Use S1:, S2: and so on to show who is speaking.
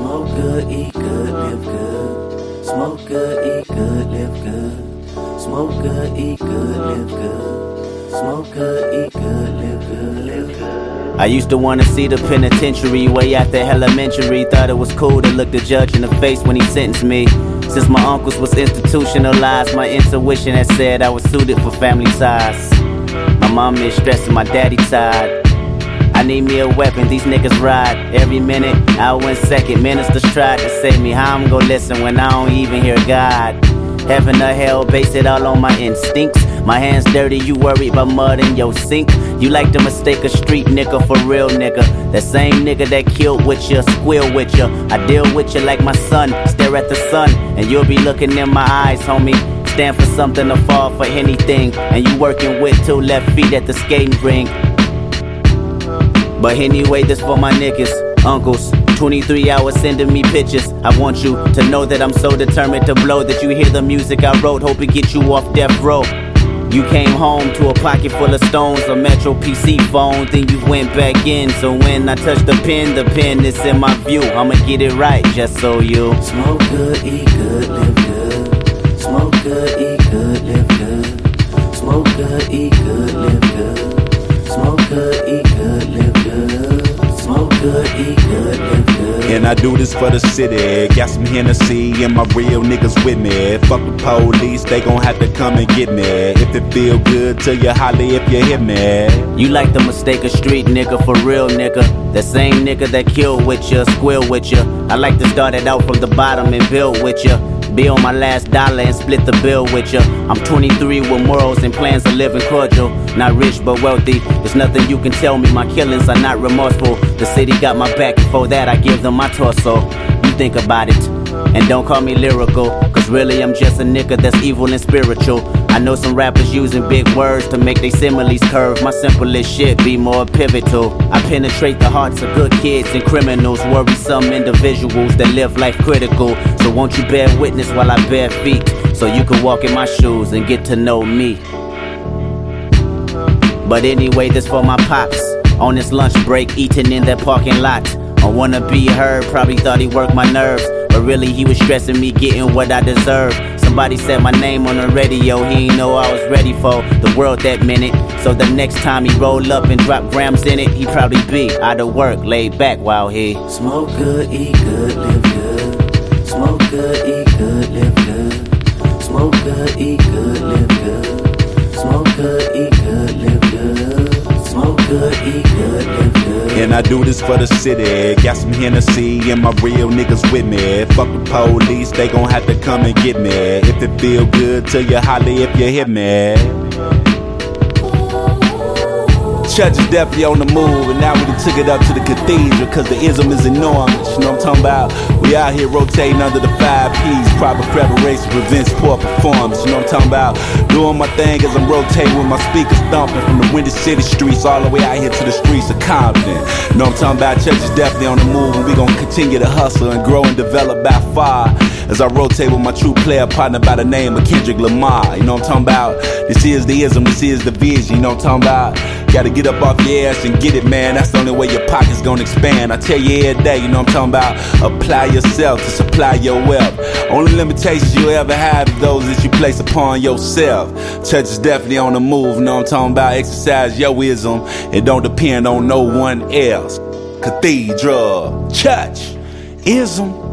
S1: Smoke good, eat good, live good. Smoke good, eat good, live good. Smoke good, eat good, live good. Smoke good, eat good, live good, live good.
S2: I used to wanna see the penitentiary way after elementary. Thought it was cool to look the judge in the face when he sentenced me. Since my uncles was institutionalized, my intuition had said I was suited for family size. My mom is stressing, my daddy tired. I need me a weapon, these niggas ride every minute, hour and second. Ministers tried to save me, how I'm gonna listen when I don't even hear God? Heaven or hell, base it all on my instincts. My hands dirty, you worried about mud in your sink. You like to mistake a street nigga for real nigga. That same nigga that killed with you, squeal with you. I deal with you like my son, stare at the sun, and you'll be looking in my eyes, homie. Stand for something to fall for anything. And you working with two left feet at the skating rink. But anyway, this for my niggas, uncles. 23 hours sending me pictures. I want you to know that I'm so determined to blow that you hear the music I wrote. Hope it get you off death row. You came home to a pocket full of stones, a Metro PC phone, then you went back in. So when I touch the pen, the pen is in my view. I'ma get it right just so you
S1: Smoke good, eat good, live good. Smoke good, eat
S3: And I do this for the city. Got some Hennessy and my real niggas with me. Fuck the police, they gon' have to come and get me. If it feel good to you, holla if you hit me.
S2: You like the mistake of street nigga for real nigga. The same nigga that killed with you, squeal with you. I like to start it out from the bottom and build with you. Be on my last dollar and split the bill with ya. I'm 23 with morals and plans of living cordial. Not rich but wealthy. There's nothing you can tell me. My killings are not remorseful. The city got my back. For that, I give them my torso. You think about it. And don't call me lyrical, cause really I'm just a nigga that's evil and spiritual. I know some rappers using big words to make their similes curve. My simplest shit be more pivotal. I penetrate the hearts of good kids and criminals, worrisome individuals that live life critical. So won't you bear witness while I bare feet, so you can walk in my shoes and get to know me. But anyway, this for my pops. On this lunch break, eating in that parking lot. I wanna be heard, probably thought he worked my nerves. But really, he was stressing me getting what I deserve. Somebody said my name on the radio, he ain't know I was ready for the world that minute. So the next time he roll up and drop grams in it, he probably be out of work, laid back while he.
S1: Smoke good, eat good, live good. Smoke good, eat good, live good. Smoke good, eat good, live good. Smoke good, eat good, live good.
S3: And I do this for the city. Got some Hennessy and my real niggas with me. Fuck the police, they gon' have to come and get me. If it feel good to you, holly if you hit me. Church is definitely on the move, and now we done took it up to the cathedral, cause the ism is enormous. You know what I'm talking about? Out here rotating under the five P's, proper preparation prevents poor performance. You know what I'm talking about? Doing my thing as I'm rotating with my speakers thumping from the Windy City streets all the way out here to the streets of Compton. You know what I'm talking about? Church is definitely on the move, and we gonna continue to hustle and grow and develop by far as I rotate with my true player partner by the name of Kendrick Lamar. You know what I'm talking about? This is the ism, this is the vision. You know what I'm talking about? Gotta get up off your ass and get it, man. That's the only way your pocket's gonna expand. I tell you every day, you know what I'm talking about? Apply yourself to supply your wealth. Only limitations you ever have is those that you place upon yourself. Church is definitely on the move, you know what I'm talking about? Exercise your wisdom. It don't depend on no one else. Cathedral, church, ism.